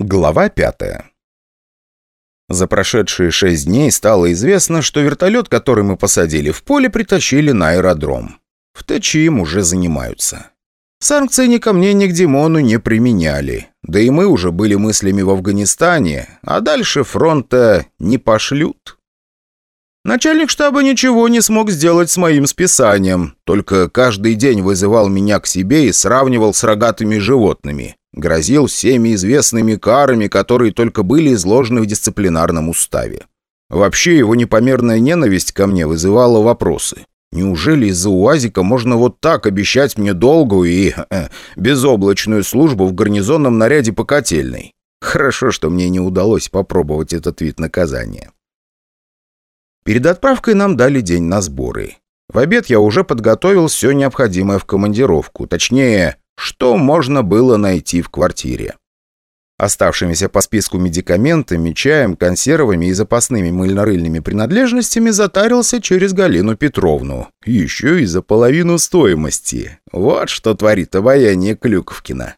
Глава пятая. За прошедшие шесть дней стало известно, что вертолет, который мы посадили в поле, притащили на аэродром. В ТЧ им уже занимаются. Санкции ни ко мне, ни к Димону не применяли. Да и мы уже были мыслями в Афганистане, а дальше фронта не пошлют. Начальник штаба ничего не смог сделать с моим списанием, только каждый день вызывал меня к себе и сравнивал с рогатыми животными. Грозил всеми известными карами, которые только были изложены в дисциплинарном уставе. Вообще его непомерная ненависть ко мне вызывала вопросы. Неужели из-за УАЗика можно вот так обещать мне долгую и э, безоблачную службу в гарнизонном наряде по котельной? Хорошо, что мне не удалось попробовать этот вид наказания. Перед отправкой нам дали день на сборы. В обед я уже подготовил все необходимое в командировку, точнее, что можно было найти в квартире. Оставшимися по списку медикаментами, чаем, консервами и запасными мыльно-рыльными принадлежностями затарился через Галину Петровну. Еще и за половину стоимости. Вот что творит обаяние Клюковкина.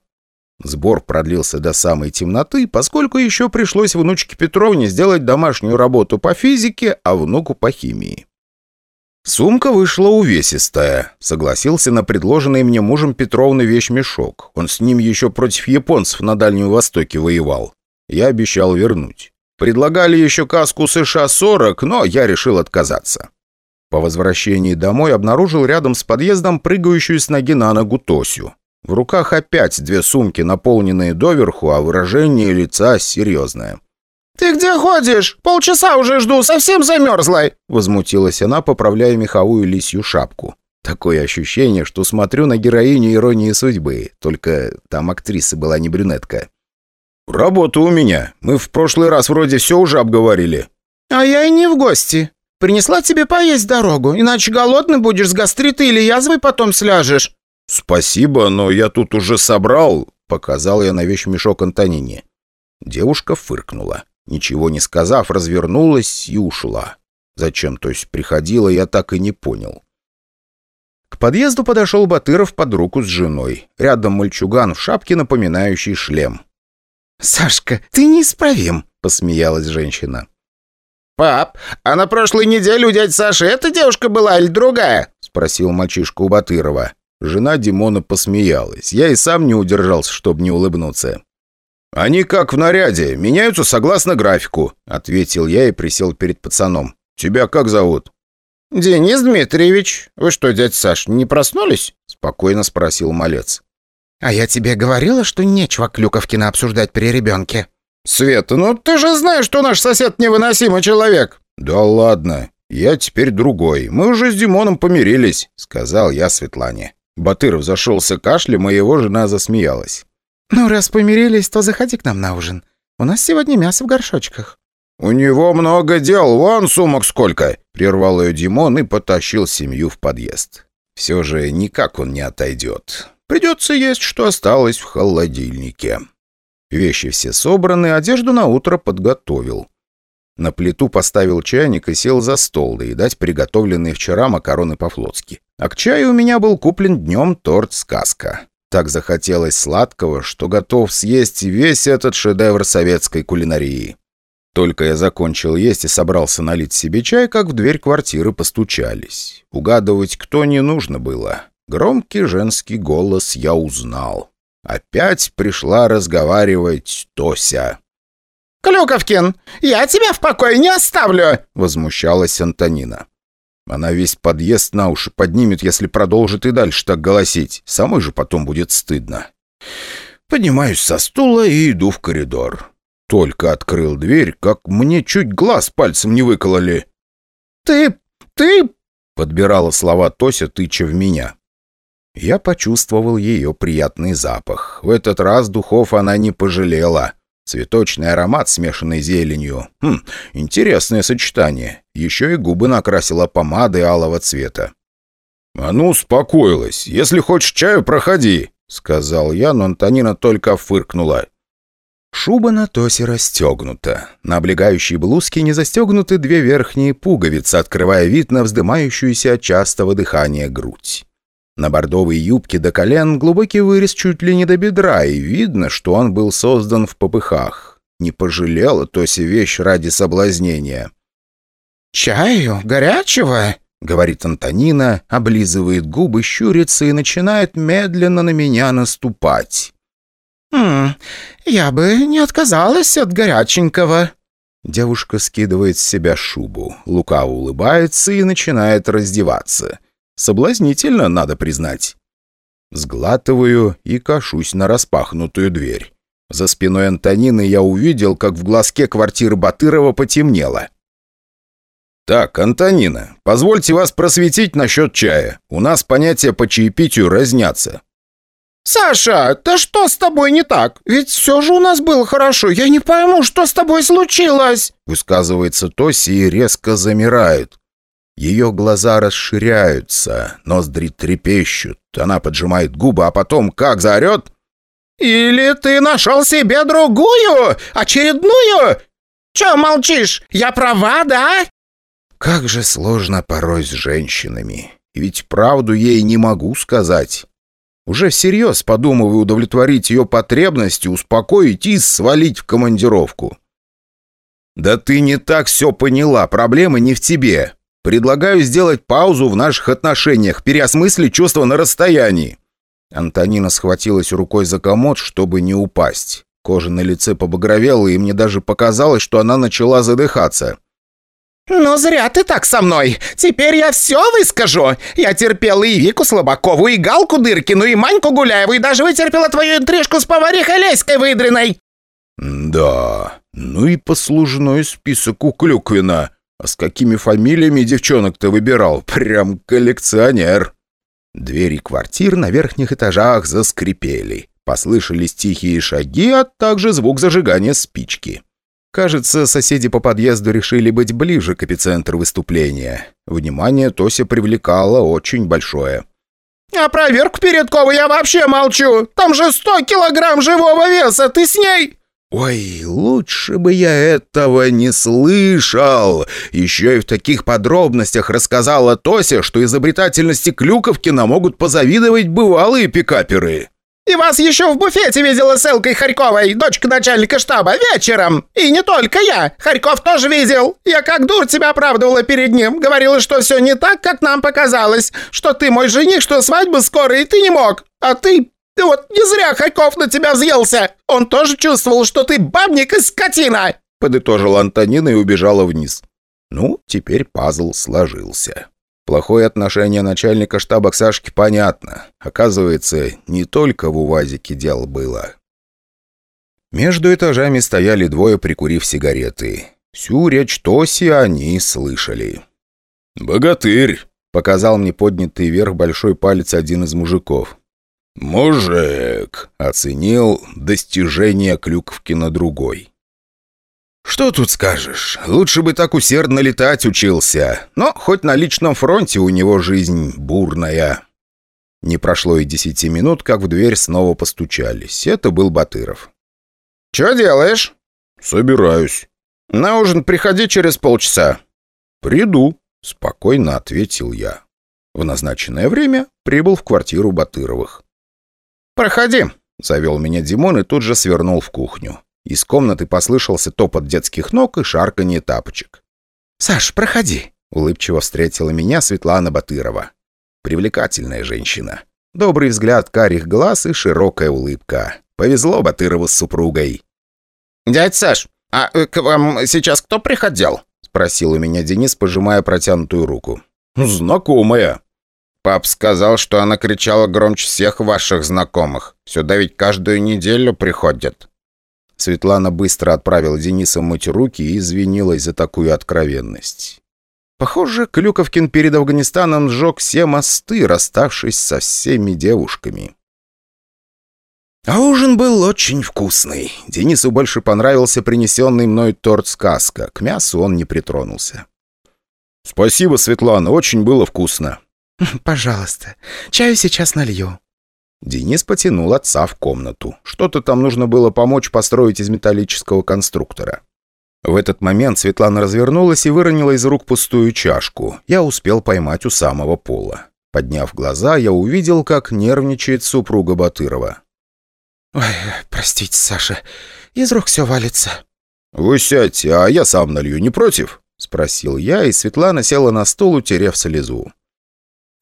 Сбор продлился до самой темноты, поскольку еще пришлось внучке Петровне сделать домашнюю работу по физике, а внуку по химии. Сумка вышла увесистая. Согласился на предложенный мне мужем Петровны вещмешок. Он с ним еще против японцев на Дальнем Востоке воевал. Я обещал вернуть. Предлагали еще каску США-40, но я решил отказаться. По возвращении домой обнаружил рядом с подъездом прыгающую с ноги на ногу Тосю. В руках опять две сумки, наполненные доверху, а выражение лица серьезное. «Ты где ходишь? Полчаса уже жду, совсем замерзла!» Возмутилась она, поправляя меховую лисью шапку. Такое ощущение, что смотрю на героиню иронии судьбы, только там актриса была не брюнетка. «Работа у меня. Мы в прошлый раз вроде все уже обговорили». «А я и не в гости. Принесла тебе поесть дорогу, иначе голодный будешь с гастритой или язвой потом сляжешь». «Спасибо, но я тут уже собрал», — показал я на вещмешок Антонине. Девушка фыркнула. Ничего не сказав, развернулась и ушла. Зачем, то есть, приходила, я так и не понял. К подъезду подошел Батыров под руку с женой. Рядом мальчуган в шапке, напоминающий шлем. «Сашка, ты неисправим», — посмеялась женщина. «Пап, а на прошлой неделе у дяди Саши эта девушка была или другая?» — спросил мальчишка у Батырова. Жена Димона посмеялась. Я и сам не удержался, чтобы не улыбнуться. «Они как в наряде, меняются согласно графику», — ответил я и присел перед пацаном. «Тебя как зовут?» «Денис Дмитриевич. Вы что, дядя Саш, не проснулись?» — спокойно спросил малец. «А я тебе говорила, что нечего Клюковкина обсуждать при ребенке». «Света, ну ты же знаешь, что наш сосед невыносимый человек». «Да ладно, я теперь другой. Мы уже с Димоном помирились», — сказал я Светлане. Батыров зашелся кашлем, и его жена засмеялась. «Ну, раз помирились, то заходи к нам на ужин. У нас сегодня мясо в горшочках». «У него много дел, вон сумок сколько!» — прервал ее Димон и потащил семью в подъезд. «Все же никак он не отойдет. Придется есть, что осталось в холодильнике». Вещи все собраны, одежду на утро подготовил. На плиту поставил чайник и сел за стол доедать приготовленные вчера макароны по-флотски. А к чаю у меня был куплен днем торт «Сказка». Так захотелось сладкого, что готов съесть весь этот шедевр советской кулинарии. Только я закончил есть и собрался налить себе чай, как в дверь квартиры постучались. Угадывать кто не нужно было. Громкий женский голос я узнал. Опять пришла разговаривать Тося. «Клюковкин, я тебя в покое не оставлю!» — возмущалась Антонина. Она весь подъезд на уши поднимет, если продолжит и дальше так голосить. Самой же потом будет стыдно. Поднимаюсь со стула и иду в коридор. Только открыл дверь, как мне чуть глаз пальцем не выкололи. «Ты... ты...» — подбирала слова Тося, тыча в меня. Я почувствовал ее приятный запах. В этот раз духов она не пожалела. Цветочный аромат, смешанный зеленью. Хм, интересное сочетание. Еще и губы накрасила помадой алого цвета. «А ну, успокоилась. Если хочешь чаю, проходи», — сказал я, но Антонина только фыркнула. Шуба на Тосе расстегнута. На облегающей блузке не застегнуты две верхние пуговицы, открывая вид на вздымающуюся от частого дыхания грудь. На бордовой юбке до колен глубокий вырез чуть ли не до бедра, и видно, что он был создан в попыхах. Не пожалела Тося вещь ради соблазнения. «Чаю? Горячего?» — говорит Антонина, облизывает губы, щурится и начинает медленно на меня наступать. «Хм, я бы не отказалась от горяченького». Девушка скидывает с себя шубу, лукаво улыбается и начинает раздеваться. Соблазнительно, надо признать. Сглатываю и кашусь на распахнутую дверь. За спиной Антонины я увидел, как в глазке квартиры Батырова потемнело. «Так, Антонина, позвольте вас просветить насчет чая. У нас понятия по чаепитию разнятся». «Саша, да что с тобой не так? Ведь все же у нас было хорошо. Я не пойму, что с тобой случилось?» Высказывается Тоси и резко замирает. Ее глаза расширяются, ноздри трепещут. Она поджимает губы, а потом как заорет. «Или ты нашел себе другую? Очередную? Че молчишь? Я права, да?» Как же сложно порой с женщинами. Ведь правду ей не могу сказать. Уже всерьез подумываю удовлетворить ее потребности, успокоить и свалить в командировку. «Да ты не так все поняла, проблема не в тебе. Предлагаю сделать паузу в наших отношениях, переосмыслить чувства на расстоянии». Антонина схватилась рукой за комод, чтобы не упасть. Кожа на лице побагровела, и мне даже показалось, что она начала задыхаться. «Ну зря ты так со мной. Теперь я все выскажу. Я терпела и Вику Слабакову, и Галку Дыркину, и Маньку Гуляеву, и даже вытерпела твою интрижку с поварихой Леськой выдренной». «Да, ну и послужной список у Клюквина. А с какими фамилиями девчонок ты выбирал? Прям коллекционер». Двери квартир на верхних этажах заскрипели. Послышались тихие шаги, а также звук зажигания спички. Кажется, соседи по подъезду решили быть ближе к эпицентру выступления. Внимание Тося привлекало очень большое. «А проверку Передкову я вообще молчу! Там же сто килограмм живого веса, ты с ней...» «Ой, лучше бы я этого не слышал! Еще и в таких подробностях рассказала Тося, что изобретательности Клюковкина могут позавидовать бывалые пикаперы!» И вас еще в буфете видела с Элкой Харьковой, дочка начальника штаба, вечером. И не только я. Харьков тоже видел. Я как дур тебя оправдывала перед ним. Говорила, что все не так, как нам показалось. Что ты мой жених, что свадьба скоро, и ты не мог. А ты... Ты вот не зря Харьков на тебя взъелся. Он тоже чувствовал, что ты бабник и скотина. Подытожила Антонина и убежала вниз. Ну, теперь пазл сложился. Плохое отношение начальника штаба к Сашке понятно. Оказывается, не только в УВАЗике дело было. Между этажами стояли двое, прикурив сигареты. Всю речь Тоси они слышали. «Богатырь!» — показал мне поднятый вверх большой палец один из мужиков. «Мужик!» — оценил достижение Клюковкина другой. «Что тут скажешь? Лучше бы так усердно летать учился. Но хоть на личном фронте у него жизнь бурная». Не прошло и десяти минут, как в дверь снова постучались. Это был Батыров. «Чё делаешь?» «Собираюсь». «На ужин приходи через полчаса». «Приду», — спокойно ответил я. В назначенное время прибыл в квартиру Батыровых. «Проходи», — завел меня Димон и тут же свернул в кухню. Из комнаты послышался топот детских ног и шарканье тапочек. «Саш, проходи», — улыбчиво встретила меня Светлана Батырова. Привлекательная женщина. Добрый взгляд карих глаз и широкая улыбка. Повезло Батырову с супругой. «Дядь Саш, а э, к вам сейчас кто приходил?» — спросил у меня Денис, пожимая протянутую руку. «Знакомая». «Пап сказал, что она кричала громче всех ваших знакомых. Сюда ведь каждую неделю приходят». Светлана быстро отправила Дениса мыть руки и извинилась за такую откровенность. Похоже, Клюковкин перед Афганистаном сжег все мосты, расставшись со всеми девушками. А ужин был очень вкусный. Денису больше понравился принесенный мной торт «Сказка». К мясу он не притронулся. «Спасибо, Светлана, очень было вкусно». «Пожалуйста, чаю сейчас налью». Денис потянул отца в комнату. Что-то там нужно было помочь построить из металлического конструктора. В этот момент Светлана развернулась и выронила из рук пустую чашку. Я успел поймать у самого пола. Подняв глаза, я увидел, как нервничает супруга Батырова. «Ой, простите, Саша, из рук все валится». «Вы сядьте, а я сам налью, не против?» — спросил я, и Светлана села на стол, утерев слезу.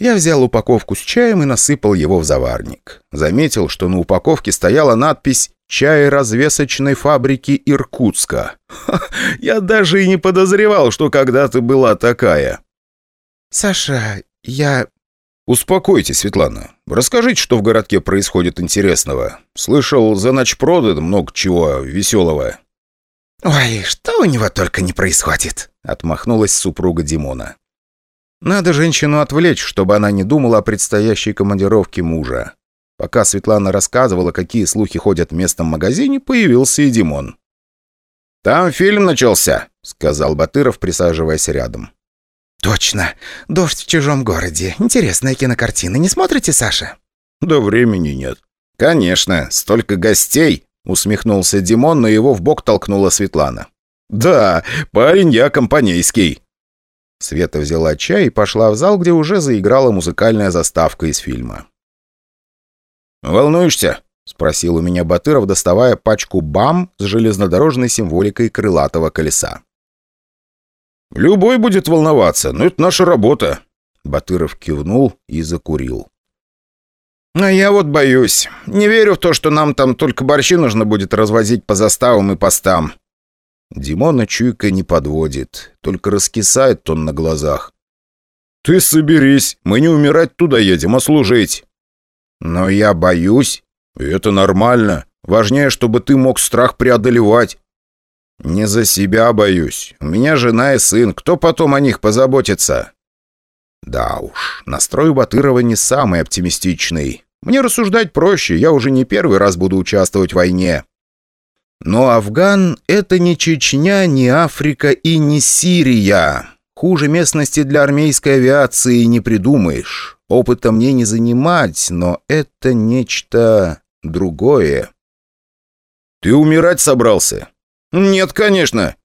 Я взял упаковку с чаем и насыпал его в заварник. Заметил, что на упаковке стояла надпись «Чай развесочной фабрики Иркутска». Ха, я даже и не подозревал, что когда-то была такая. «Саша, я...» «Успокойтесь, Светлана. Расскажите, что в городке происходит интересного. Слышал, за ночь продано много чего веселого». «Ой, что у него только не происходит!» — отмахнулась супруга Димона. «Надо женщину отвлечь, чтобы она не думала о предстоящей командировке мужа». Пока Светлана рассказывала, какие слухи ходят в местном магазине, появился и Димон. «Там фильм начался», — сказал Батыров, присаживаясь рядом. «Точно. Дождь в чужом городе. Интересная кинокартина. Не смотрите, Саша?» «Да времени нет». «Конечно. Столько гостей. Усмехнулся Димон, но его в бок толкнула Светлана. «Да, парень я компанейский». Света взяла чай и пошла в зал, где уже заиграла музыкальная заставка из фильма. «Волнуешься?» — спросил у меня Батыров, доставая пачку БАМ с железнодорожной символикой крылатого колеса. «Любой будет волноваться, но это наша работа». Батыров кивнул и закурил. «А я вот боюсь. Не верю в то, что нам там только борщи нужно будет развозить по заставам и постам». Димона чуйка не подводит, только раскисает он на глазах. «Ты соберись, мы не умирать туда едем, а служить». «Но я боюсь». «Это нормально. Важнее, чтобы ты мог страх преодолевать». «Не за себя боюсь. У меня жена и сын. Кто потом о них позаботится?» Да уж, настрой Батырова не самый оптимистичный. Мне рассуждать проще, я уже не первый раз буду участвовать в войне. Но Афган — это не Чечня, не Африка и не Сирия. Хуже местности для армейской авиации не придумаешь. Опыта мне не занимать, но это нечто другое. «Ты умирать собрался?» «Нет, конечно».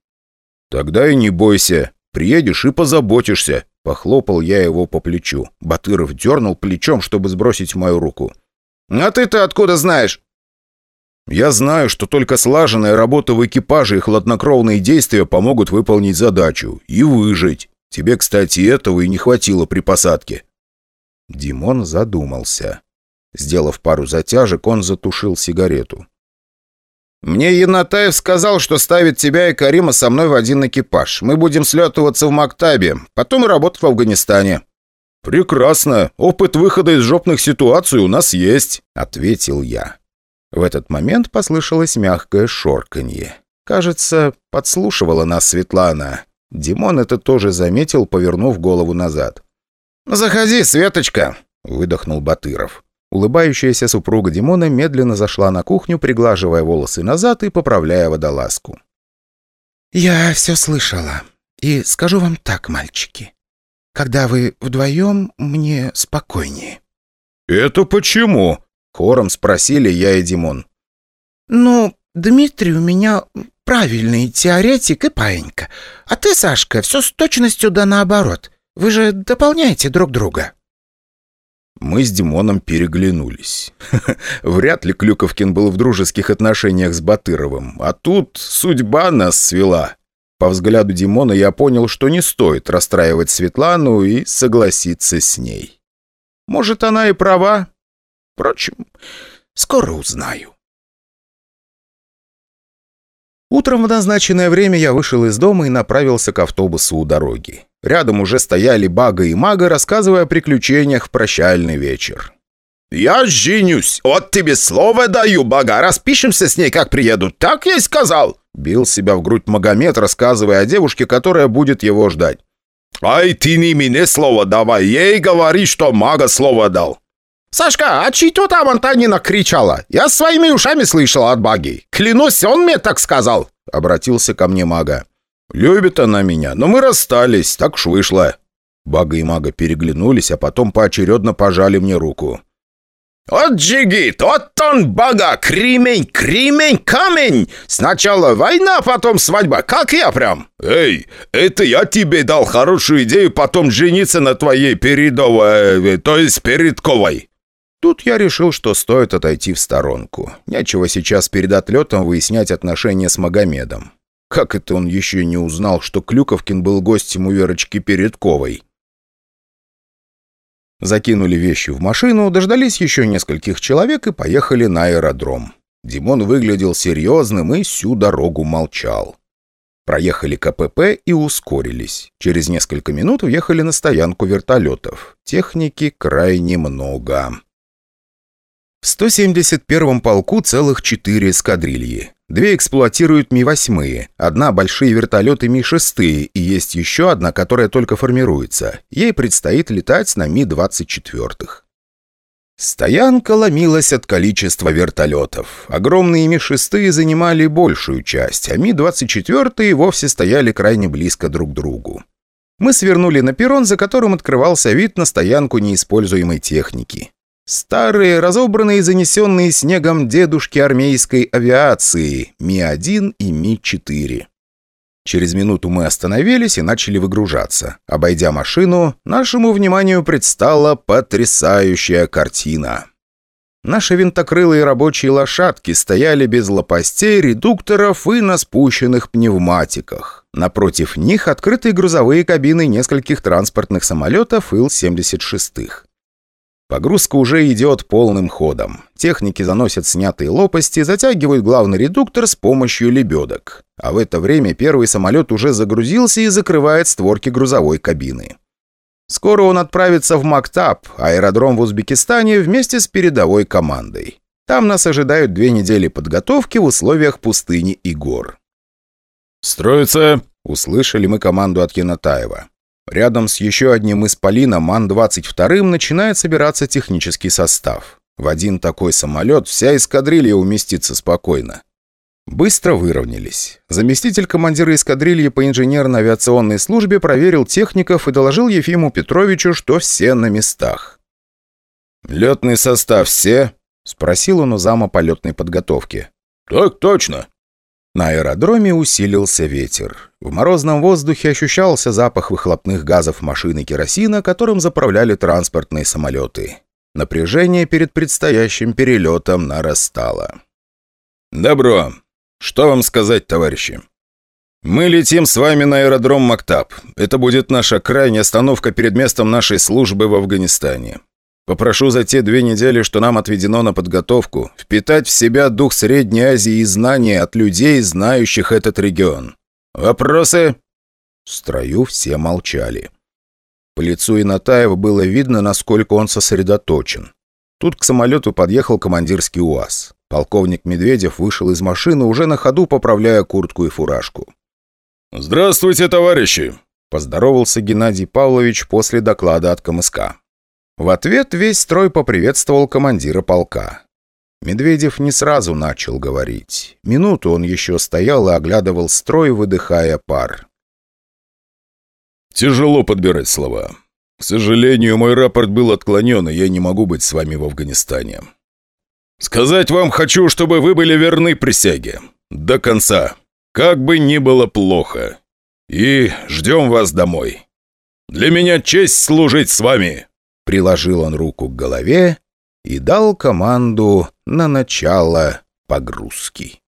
«Тогда и не бойся. Приедешь и позаботишься. Похлопал я его по плечу. Батыров дернул плечом, чтобы сбросить мою руку. «А ты-то откуда знаешь?» «Я знаю, что только слаженная работа в экипаже и хладнокровные действия помогут выполнить задачу и выжить. Тебе, кстати, этого и не хватило при посадке». Димон задумался. Сделав пару затяжек, он затушил сигарету. «Мне Янатаев сказал, что ставит тебя и Карима со мной в один экипаж. Мы будем слетываться в Мактабе, потом работать в Афганистане». «Прекрасно. Опыт выхода из жопных ситуаций у нас есть», — ответил я. В этот момент послышалось мягкое шорканье. Кажется, подслушивала нас Светлана. Димон это тоже заметил, повернув голову назад. «Заходи, Светочка!» — выдохнул Батыров. Улыбающаяся супруга Димона медленно зашла на кухню, приглаживая волосы назад и поправляя водолазку. «Я все слышала. И скажу вам так, мальчики. Когда вы вдвоем, мне спокойнее». «Это почему?» — хором спросили я и Димон. «Ну, Дмитрий у меня правильный теоретик и паинька. А ты, Сашка, все с точностью да наоборот. Вы же дополняете друг друга». Мы с Димоном переглянулись. Вряд ли Клюковкин был в дружеских отношениях с Батыровым, а тут судьба нас свела. По взгляду Димона я понял, что не стоит расстраивать Светлану и согласиться с ней. Может, она и права. Впрочем, скоро узнаю. Утром в назначенное время я вышел из дома и направился к автобусу у дороги. Рядом уже стояли Бага и Мага, рассказывая о приключениях в прощальный вечер. «Я женюсь! Вот тебе слово даю, Бага! Распишемся с ней, как приеду! Так я и сказал!» Бил себя в грудь Магомед, рассказывая о девушке, которая будет его ждать. «Ай, ты не мне слово давай! Ей говори, что Мага слово дал!» «Сашка, а чьи-то там Антонина кричала? Я своими ушами слышал от Баги. Клянусь, он мне так сказал!» Обратился ко мне Мага. «Любит она меня, но мы расстались, так уж вышло». Бага и Мага переглянулись, а потом поочередно пожали мне руку. «От джигит, от он бага, кремень, кремень, камень! Сначала война, потом свадьба, как я прям!» «Эй, это я тебе дал хорошую идею потом жениться на твоей передовой, э, то есть передковой!» Тут я решил, что стоит отойти в сторонку. Нечего сейчас перед отлетом выяснять отношения с Магомедом. Как это он еще не узнал, что Клюковкин был гостем у Верочки Передковой? Закинули вещи в машину, дождались еще нескольких человек и поехали на аэродром. Димон выглядел серьезным и всю дорогу молчал. Проехали КПП и ускорились. Через несколько минут въехали на стоянку вертолетов. Техники крайне много. В 171-м полку целых четыре эскадрильи. Две эксплуатируют Ми-8, одна – большие вертолеты Ми-6, и есть еще одна, которая только формируется. Ей предстоит летать на Ми-24. Стоянка ломилась от количества вертолетов. Огромные Ми-6 занимали большую часть, а Ми-24 вовсе стояли крайне близко друг к другу. Мы свернули на перрон, за которым открывался вид на стоянку неиспользуемой техники. Старые, разобранные и занесенные снегом дедушки армейской авиации Ми-1 и Ми-4. Через минуту мы остановились и начали выгружаться. Обойдя машину, нашему вниманию предстала потрясающая картина. Наши винтокрылые рабочие лошадки стояли без лопастей, редукторов и на спущенных пневматиках. Напротив них открытые грузовые кабины нескольких транспортных самолетов Ил-76. Погрузка уже идет полным ходом. Техники заносят снятые лопасти, затягивают главный редуктор с помощью лебедок. А в это время первый самолет уже загрузился и закрывает створки грузовой кабины. Скоро он отправится в Мактаб, аэродром в Узбекистане, вместе с передовой командой. Там нас ожидают две недели подготовки в условиях пустыни и гор. «Строится!» — услышали мы команду от Янатаева. Рядом с еще одним исполином Ан-22 начинает собираться технический состав. В один такой самолет вся эскадрилья уместится спокойно. Быстро выровнялись. Заместитель командира эскадрильи по инженерно-авиационной службе проверил техников и доложил Ефиму Петровичу, что все на местах. «Летный состав все?» — спросил он у зама полетной подготовки. «Так точно», на аэродроме усилился ветер. В морозном воздухе ощущался запах выхлопных газов машины керосина, которым заправляли транспортные самолеты. Напряжение перед предстоящим перелетом нарастало. «Добро. Что вам сказать, товарищи? Мы летим с вами на аэродром Мактаб. Это будет наша крайняя остановка перед местом нашей службы в Афганистане. Попрошу за те две недели, что нам отведено на подготовку, впитать в себя дух Средней Азии и знания от людей, знающих этот регион. Вопросы?» В строю все молчали. По лицу Инатаева было видно, насколько он сосредоточен. Тут к самолету подъехал командирский УАЗ. Полковник Медведев вышел из машины, уже на ходу поправляя куртку и фуражку. «Здравствуйте, товарищи!» – поздоровался Геннадий Павлович после доклада от КМСК. В ответ весь строй поприветствовал командира полка. Медведев не сразу начал говорить. Минуту он еще стоял и оглядывал строй, выдыхая пар. «Тяжело подбирать слова. К сожалению, мой рапорт был отклонен, и я не могу быть с вами в Афганистане. Сказать вам хочу, чтобы вы были верны присяге. До конца. Как бы ни было плохо. И ждем вас домой. Для меня честь служить с вами». Приложил он руку к голове и дал команду на начало погрузки.